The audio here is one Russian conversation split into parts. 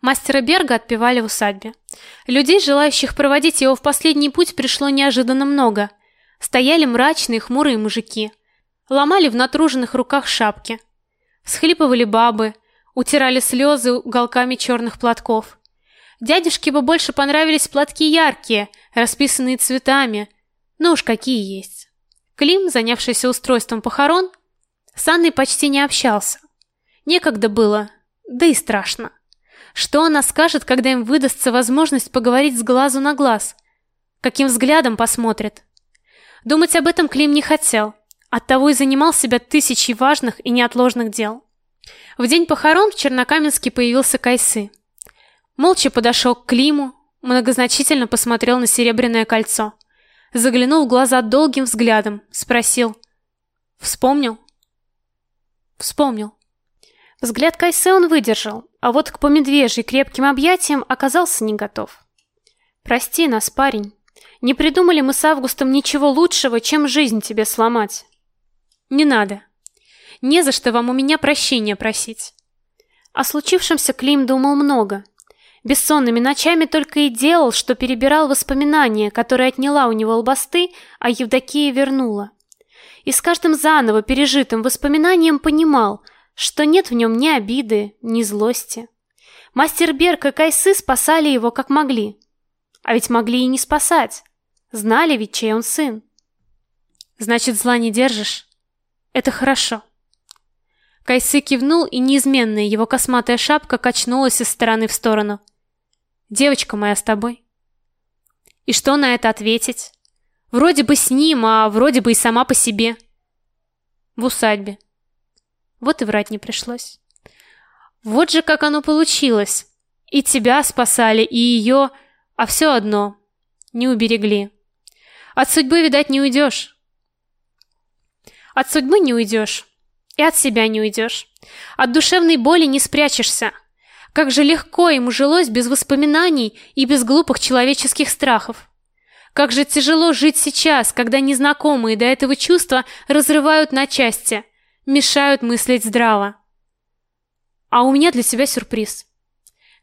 Мастера Берга отпевали в усадьбе. Людей, желающих проводить его в последний путь, пришло неожиданно много. Стояли мрачные, хмурые мужики. Ломали в натруженных руках шапки. Всхлипывали бабы, утирали слезы уголками черных платков. Дядюшке бы больше понравились платки яркие, расписанные цветами. Ну уж какие есть. Клим, занявшийся устройством похорон, с Анной почти не общался. Некогда было, да и страшно. Что она скажет, когда им выдастся возможность поговорить с глазу на глаз? Каким взглядом посмотрит? Думать об этом Клим не хотел. Оттого и занимал себя тысячей важных и неотложных дел. В день похорон в Чернокаменске появился Кайсы. Молча подошел к Климу, многозначительно посмотрел на серебряное кольцо. Заглянул в глаза долгим взглядом, спросил. «Вспомнил?» «Вспомнил». Взгляд Кайсе он выдержал, а вот к помедвежьи крепким объятиям оказался не готов. «Прости нас, парень. Не придумали мы с Августом ничего лучшего, чем жизнь тебе сломать». «Не надо. Не за что вам у меня прощения просить». О случившемся Клим думал много. Бессонными ночами только и делал, что перебирал воспоминания, которые отняла у него лбасты, а Евдокия вернула. И с каждым заново пережитым воспоминанием понимал – что нет в нем ни обиды, ни злости. Мастер Берг и Кайсы спасали его как могли. А ведь могли и не спасать. Знали ведь, чей он сын. Значит, зла не держишь? Это хорошо. Кайсы кивнул, и неизменная его косматая шапка качнулась из стороны в сторону. Девочка моя с тобой. И что на это ответить? Вроде бы с ним, а вроде бы и сама по себе. В усадьбе. Вот и врать не пришлось. Вот же как оно получилось. И тебя спасали, и ее, а все одно не уберегли. От судьбы, видать, не уйдешь. От судьбы не уйдешь. И от себя не уйдешь. От душевной боли не спрячешься. Как же легко ему жилось без воспоминаний и без глупых человеческих страхов. Как же тяжело жить сейчас, когда незнакомые до этого чувства разрывают на части, мешают мыслить здраво. А у меня для тебя сюрприз.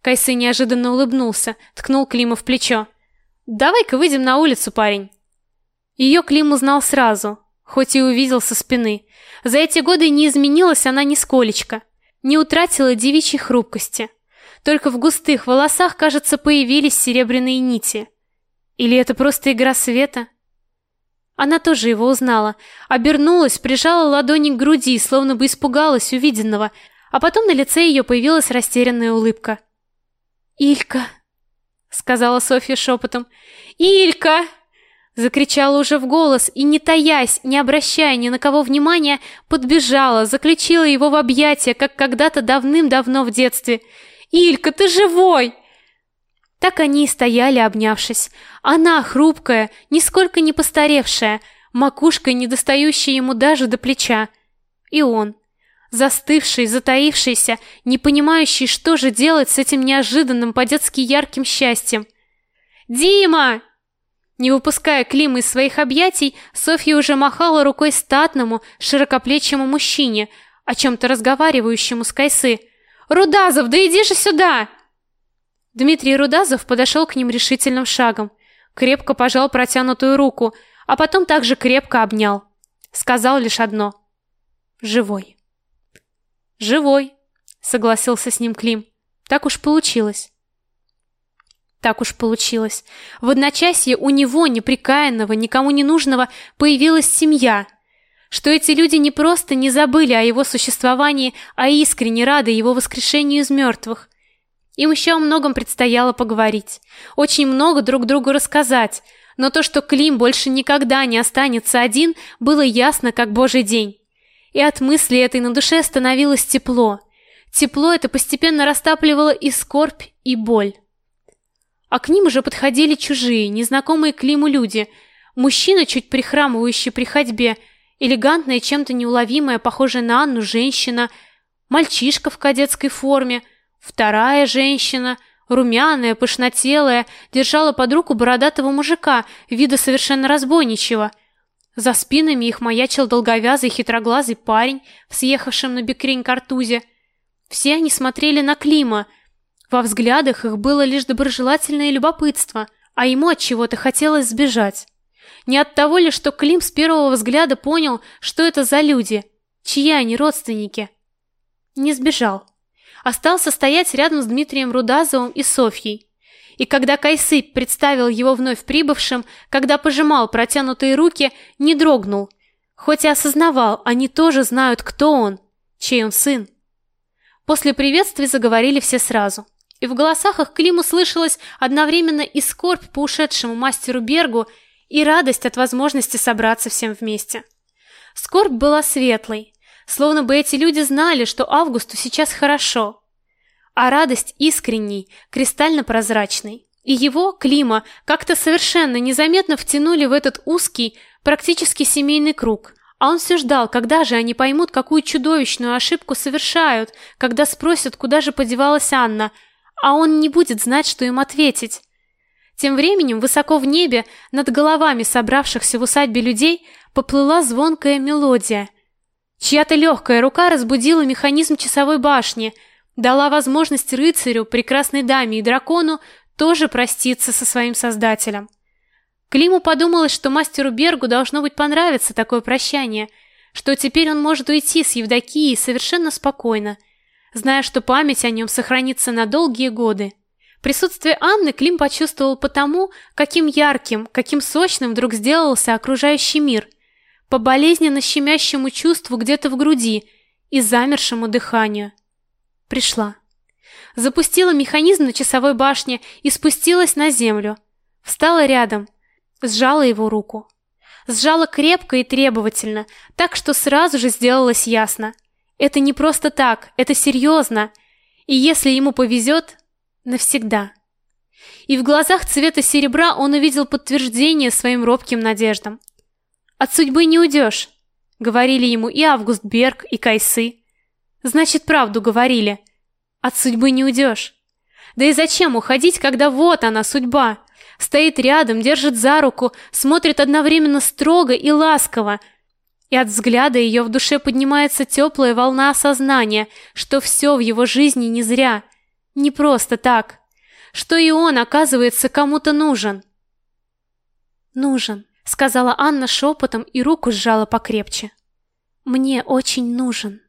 Кайсы неожиданно улыбнулся, ткнул Клима в плечо. Давай-ка выйдем на улицу, парень. Ее Клим узнал сразу, хоть и увидел со спины. За эти годы не изменилась она нисколечко, не утратила девичьей хрупкости. Только в густых волосах, кажется, появились серебряные нити. Или это просто игра света? Она тоже его узнала, обернулась, прижала ладони к груди, словно бы испугалась увиденного, а потом на лице ее появилась растерянная улыбка. "Илька", сказала Софья шепотом. "Илька!" закричала уже в голос и не таясь, не обращая ни на кого внимания, подбежала, заключила его в объятия, как когда-то давным-давно в детстве. "Илька, ты живой!" Так они и стояли, обнявшись. Она хрупкая, нисколько не постаревшая, макушкой не достающая ему даже до плеча. И он, застывший, затаившийся, не понимающий, что же делать с этим неожиданным по-детски ярким счастьем. «Дима!» Не выпуская Клима из своих объятий, Софья уже махала рукой статному, широкоплечему мужчине, о чем-то разговаривающему с Кайсы. «Рудазов, да иди же сюда!» Дмитрий Рудазов подошел к ним решительным шагом, крепко пожал протянутую руку, а потом также крепко обнял. Сказал лишь одно: "Живой". "Живой", согласился с ним Клим. Так уж получилось. Так уж получилось. В одночасье у него, неприкаянного, никому не нужного, появилась семья. Что эти люди не просто не забыли о его существовании, а искренне рады его воскрешению из мертвых. Им еще о многом предстояло поговорить, очень много друг другу рассказать, но то, что Клим больше никогда не останется один, было ясно как божий день. И от мысли этой на душе становилось тепло. Тепло это постепенно растапливало и скорбь, и боль. А к ним уже подходили чужие, незнакомые Климу люди. Мужчина, чуть прихрамывающий при ходьбе, элегантная, чем-то неуловимая, похожая на Анну женщина, мальчишка в кадетской форме – Вторая женщина, румяная, пышнотелая, держала под руку бородатого мужика, вида совершенно разбойничего. За спинами их маячил долговязый хитроглазый парень в съехавшем на бекрень картузе. Все они смотрели на Клима. Во взглядах их было лишь доброжелательное любопытство, а ему от чего-то хотелось сбежать. Не от того ли, что Клим с первого взгляда понял, что это за люди, чьи они родственники. Не сбежал. Остался стоять рядом с Дмитрием Рудазовым и Софьей. И когда Кайсы представил его вновь прибывшим, когда пожимал протянутые руки, не дрогнул, хоть и осознавал, они тоже знают, кто он, чей он сын. После приветствий заговорили все сразу. И в голосах их Климу слышалось одновременно и скорбь по ушедшему мастеру Бергу, и радость от возможности собраться всем вместе. Скорбь была светлой, словно бы эти люди знали, что Августу сейчас хорошо, а радость искренней, кристально прозрачной. И его, Клима, как-то совершенно незаметно втянули в этот узкий, практически семейный круг. А он все ждал, когда же они поймут, какую чудовищную ошибку совершают, когда спросят, куда же подевалась Анна, а он не будет знать, что им ответить. Тем временем высоко в небе, над головами собравшихся в усадьбе людей, поплыла звонкая мелодия. Чья-то легкая рука разбудила механизм часовой башни, дала возможность рыцарю, прекрасной даме и дракону тоже проститься со своим создателем. Климу подумалось, что мастеру Бергу должно быть понравиться такое прощание, что теперь он может уйти с Евдокией совершенно спокойно, зная, что память о нем сохранится на долгие годы. Присутствие Анны Клим почувствовал потому, каким ярким, каким сочным вдруг сделался окружающий мир, по болезненно щемящему чувству где-то в груди и замершему дыханию. Пришла. Запустила механизм на часовой башне и спустилась на землю. Встала рядом, Сжала его руку. Сжала крепко и требовательно, так что сразу же сделалось ясно. Это не просто так, это серьезно. И если ему повезет, навсегда. И в глазах цвета серебра он увидел подтверждение своим робким надеждам. От судьбы не уйдешь, говорили ему и Август Берг, и Кайсы. Значит, правду говорили. От судьбы не уйдешь. Да и зачем уходить, когда вот она судьба? стоит рядом, держит за руку, смотрит одновременно строго и ласково. И от взгляда ее в душе поднимается теплая волна осознания, что все в его жизни не зря, не просто так, что и он, оказывается, кому-то нужен. «Нужен», — сказала Анна шепотом и руку сжала покрепче. «Мне очень нужен».